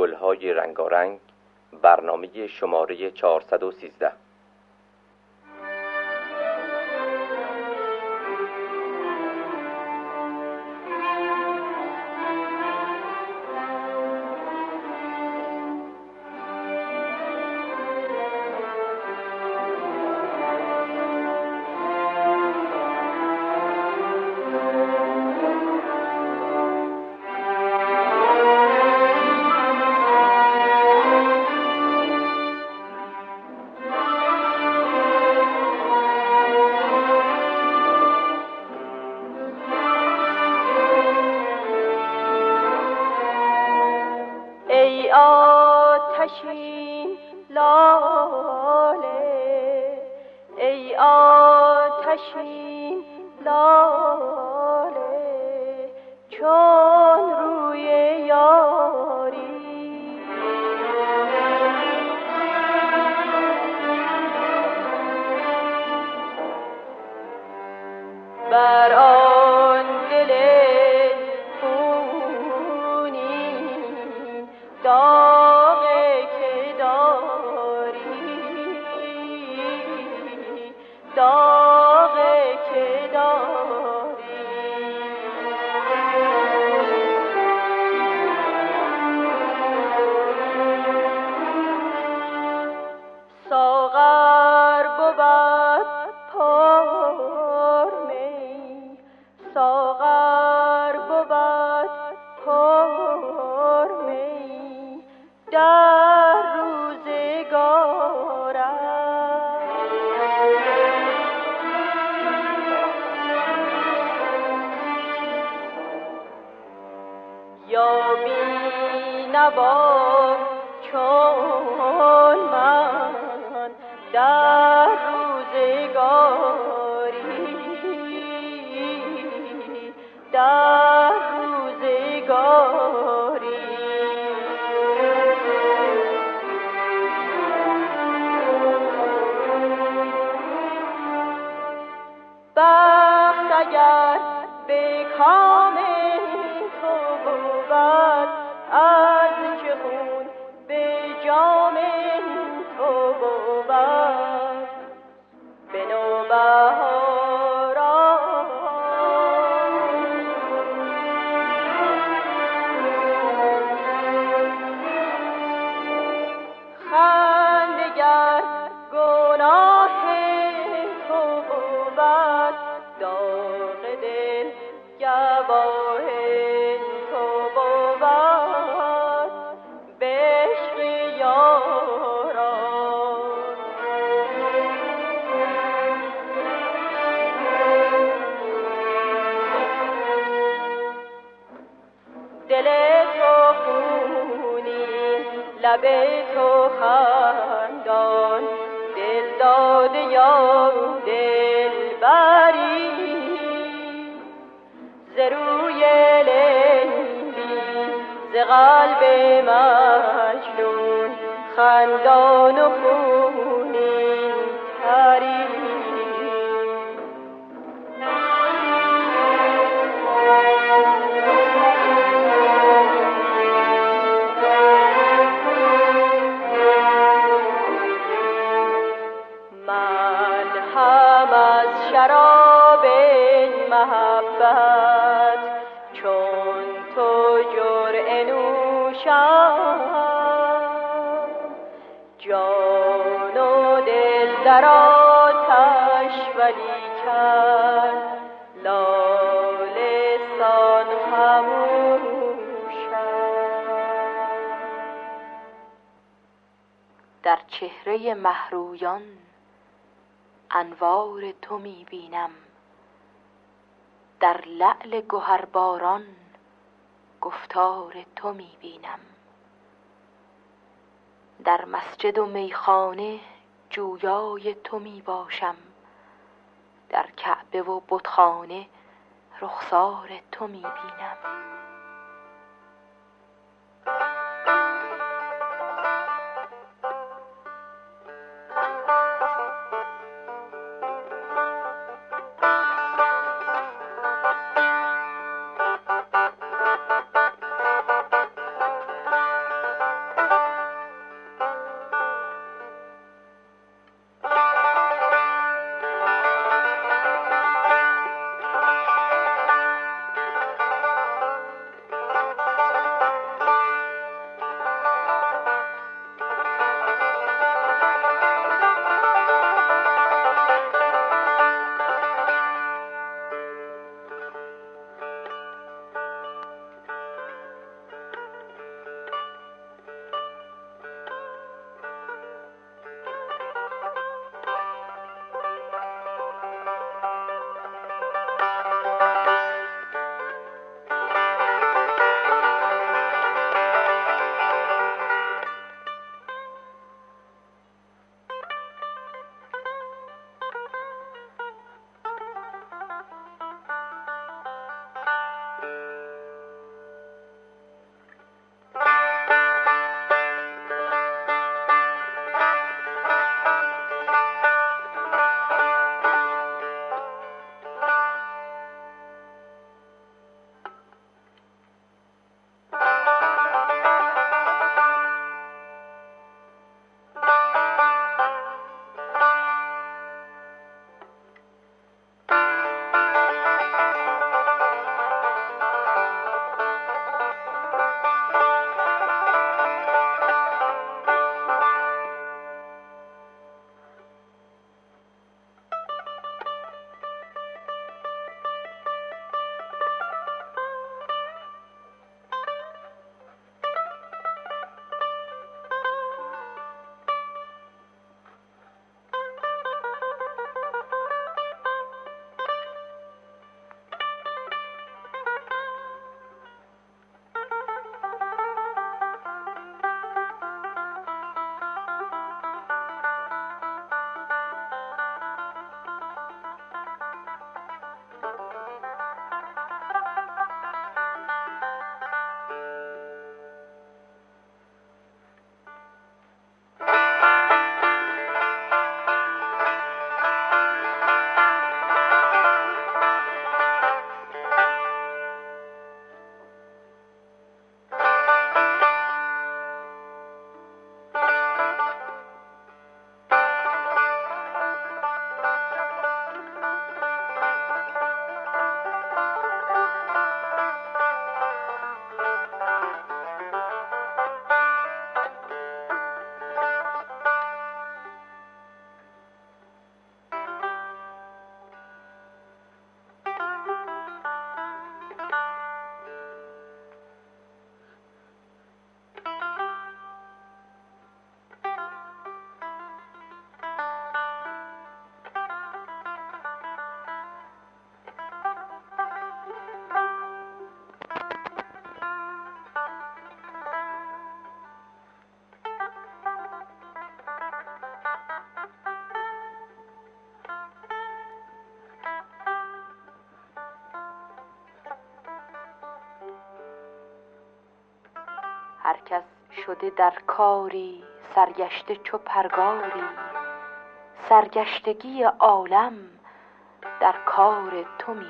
گلهای رنگارنگ برنامه شماره 413 show. trouble. محرویان انوار تو می بینم در لعل گهرباران گفتار تو می بینم در مسجد و میخانه جویای تو می باشم در کعبه و بتخانه رخسار تو می بینم شده در کاری سرگشته چو پرگاری. سرگشتگی عالم در کار تو می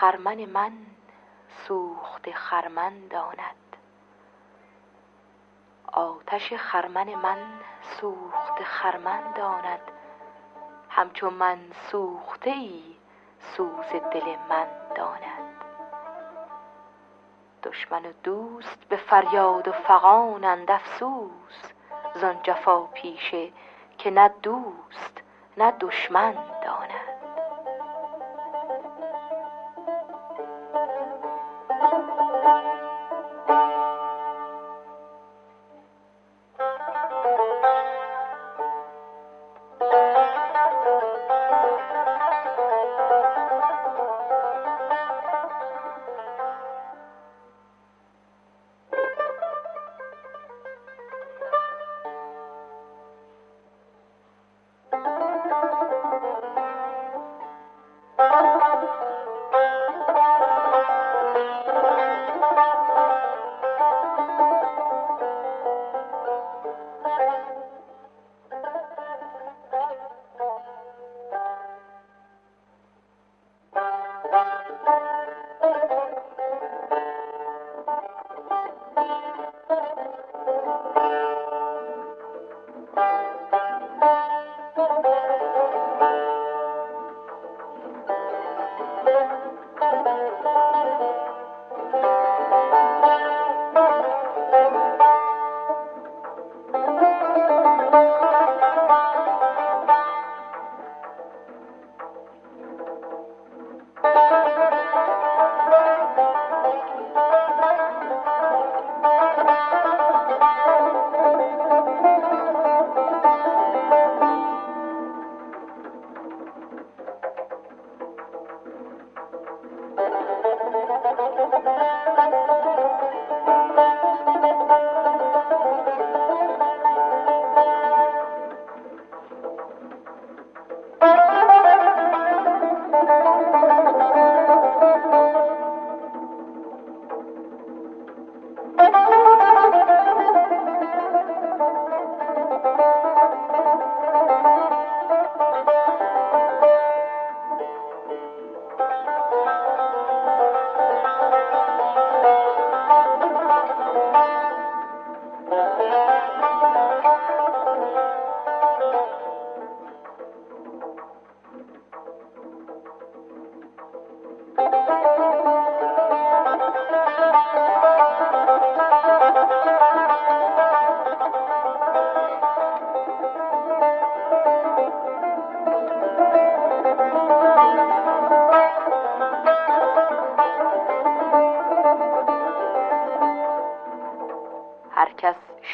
خرمن من سوخته خرمن داند. آتش خرمن من سوخته خرمن داند. همچو من سوخته ای سوز دل من داند. دشمن و دوست به فریاد و فغانند افسوس زان جفاپیشه که نه دوست نه دشمن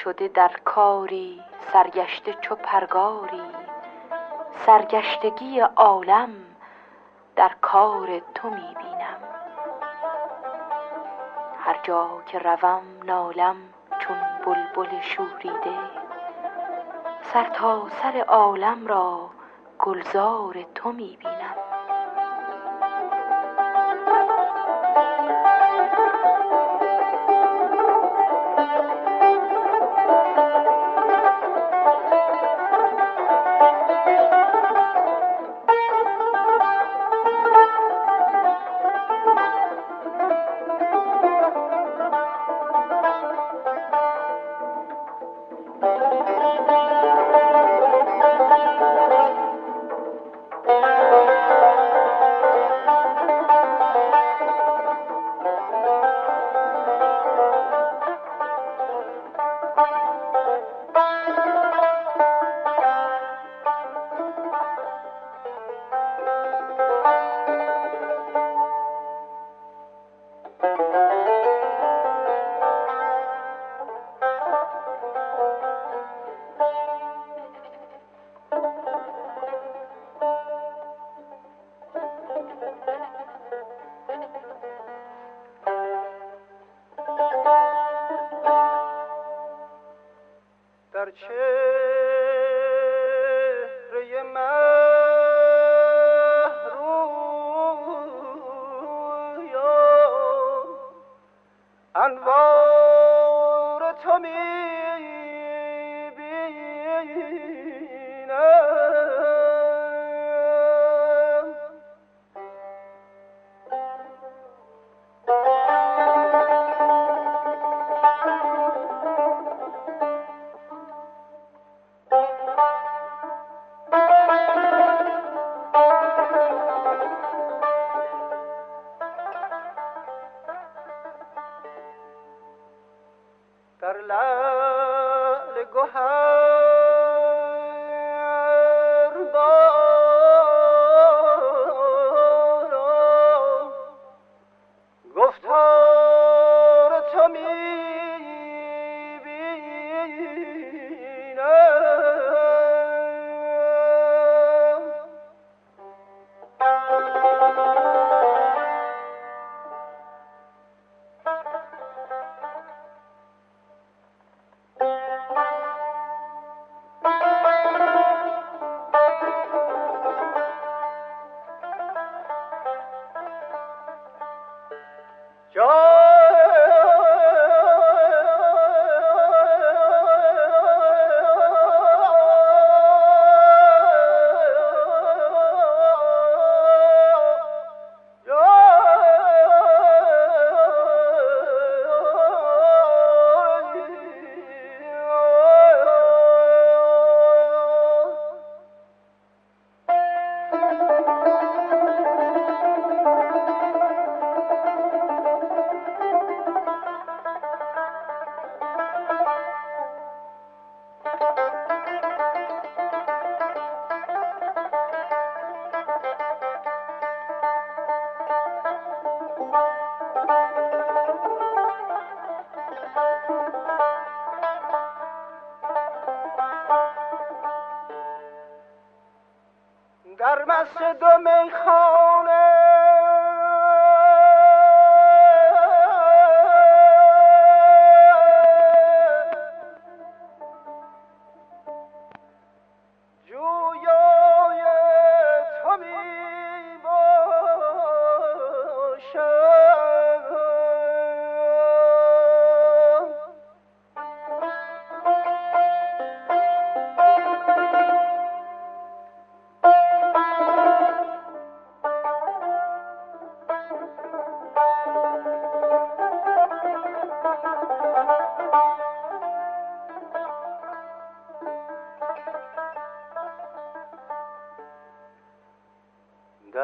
شده در کاری سرگشته چو پرگاری. سرگشتگی عالم در کار تو می بینم. هر جا که روم نالم چون بلبل شوریده. سر تا سر عالم را گلزار تو می بینم.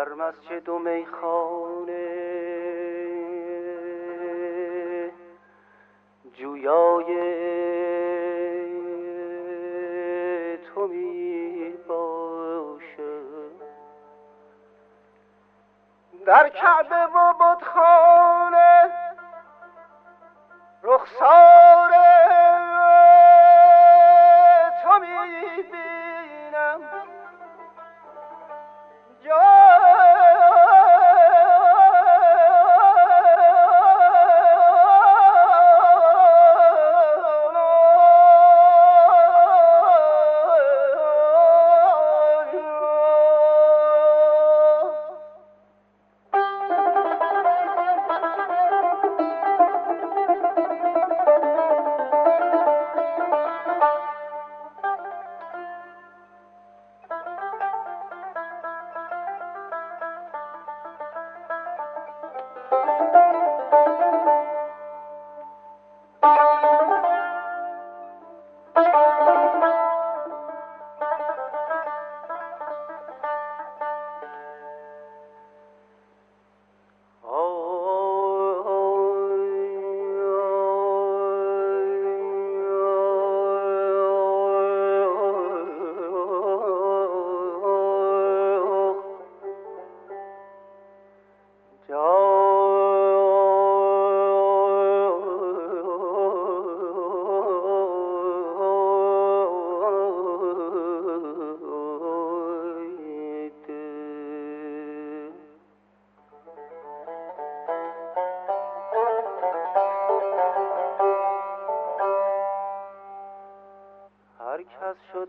در مسجد و میخانه. جویای تو می باشم در کعبه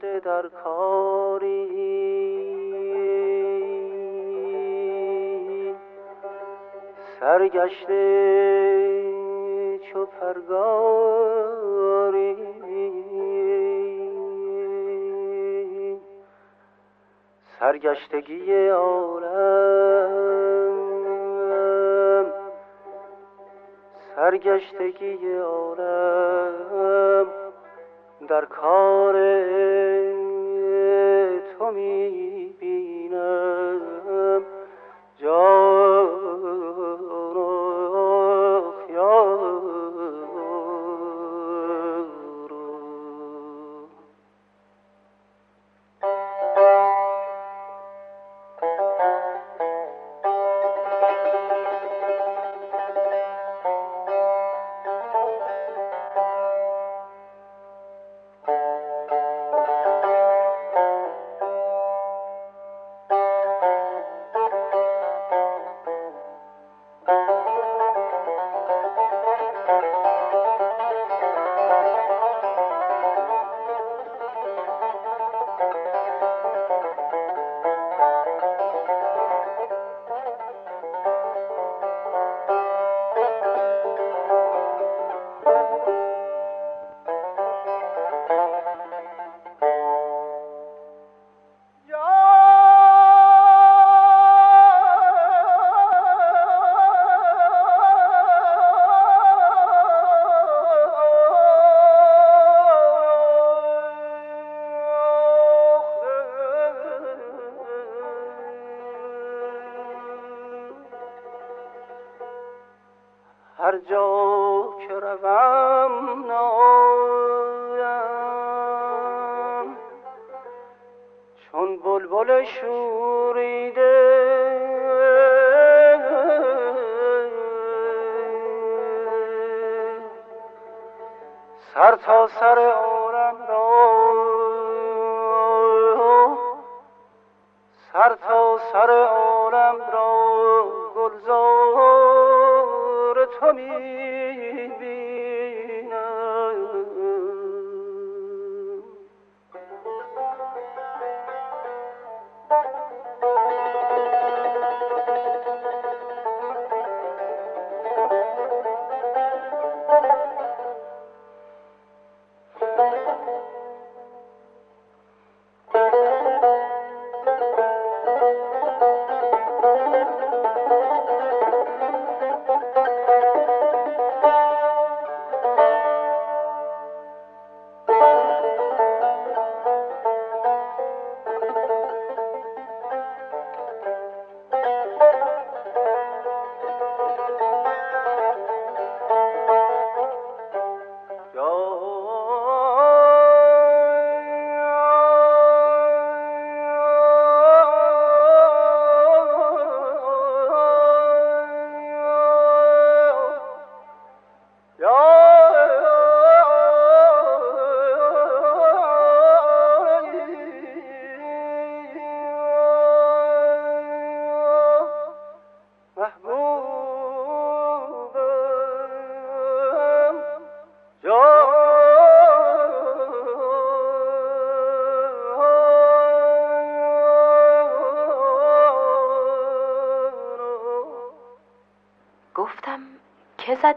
شده در کاری. سرگشته چو پرگاری. سرگشتگی عالم. سرگشتگی عالم در کار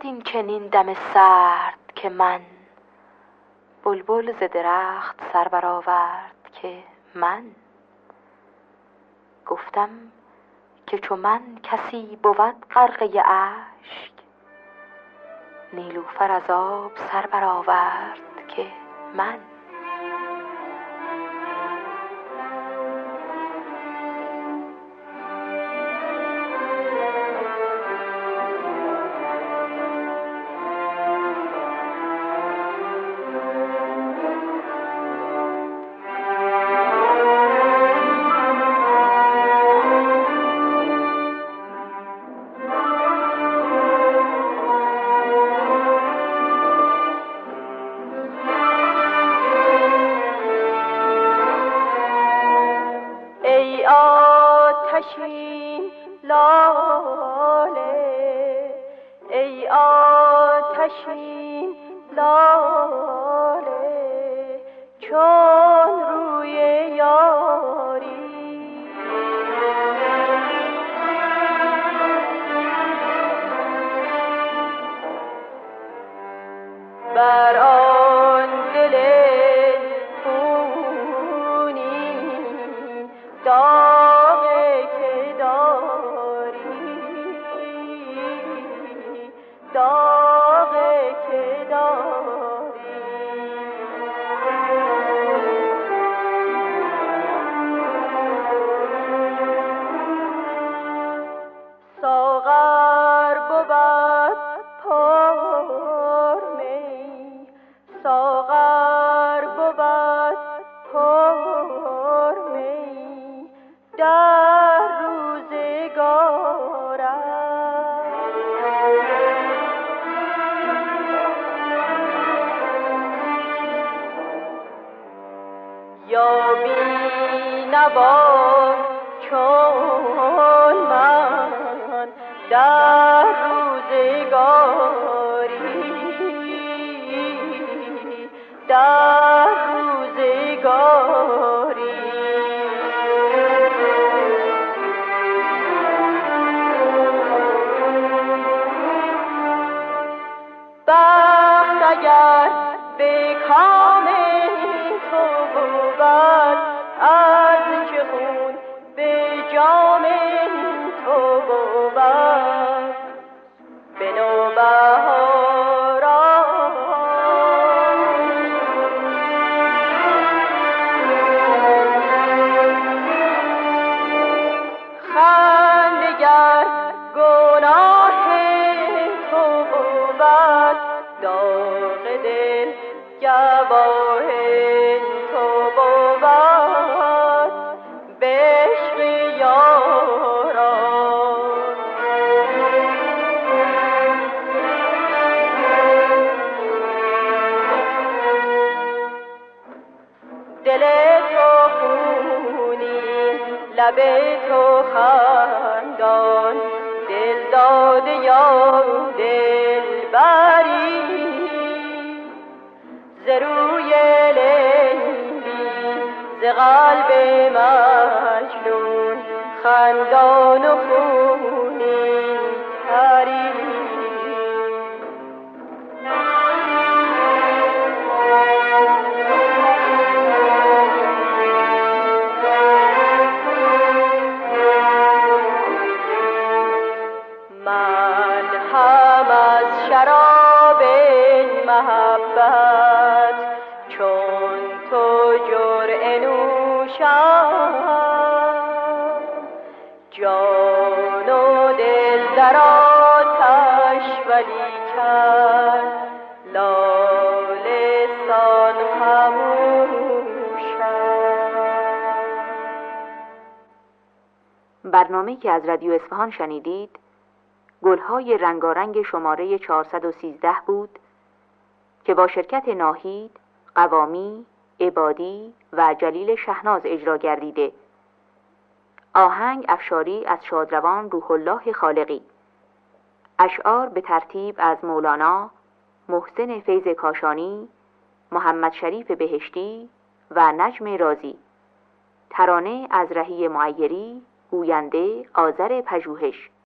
این چنین دم سرد که من بلبل ز درخت سر برآورد که من. گفتم که چو من کسی بود غرقه اشک نیلوفر از آب سر برآورد که من. لب تو خندان دل داده یا دل بری. ز روی لیلی ز قلب مجنون خندان و برنامه که از رادیو اصفهان شنیدید گلهای رنگارنگ شماره 413 بود که با شرکت ناهید، قوامی، عبادی و جلیل شهناز اجرا گردیده. آهنگ افشاری از شادروان روح الله خالقی. اشعار به ترتیب از مولانا محسن فیض کاشانی محمد شریف بهشتی و نجم رازی. ترانه از رهی معیری گوینده آذر پژوهش.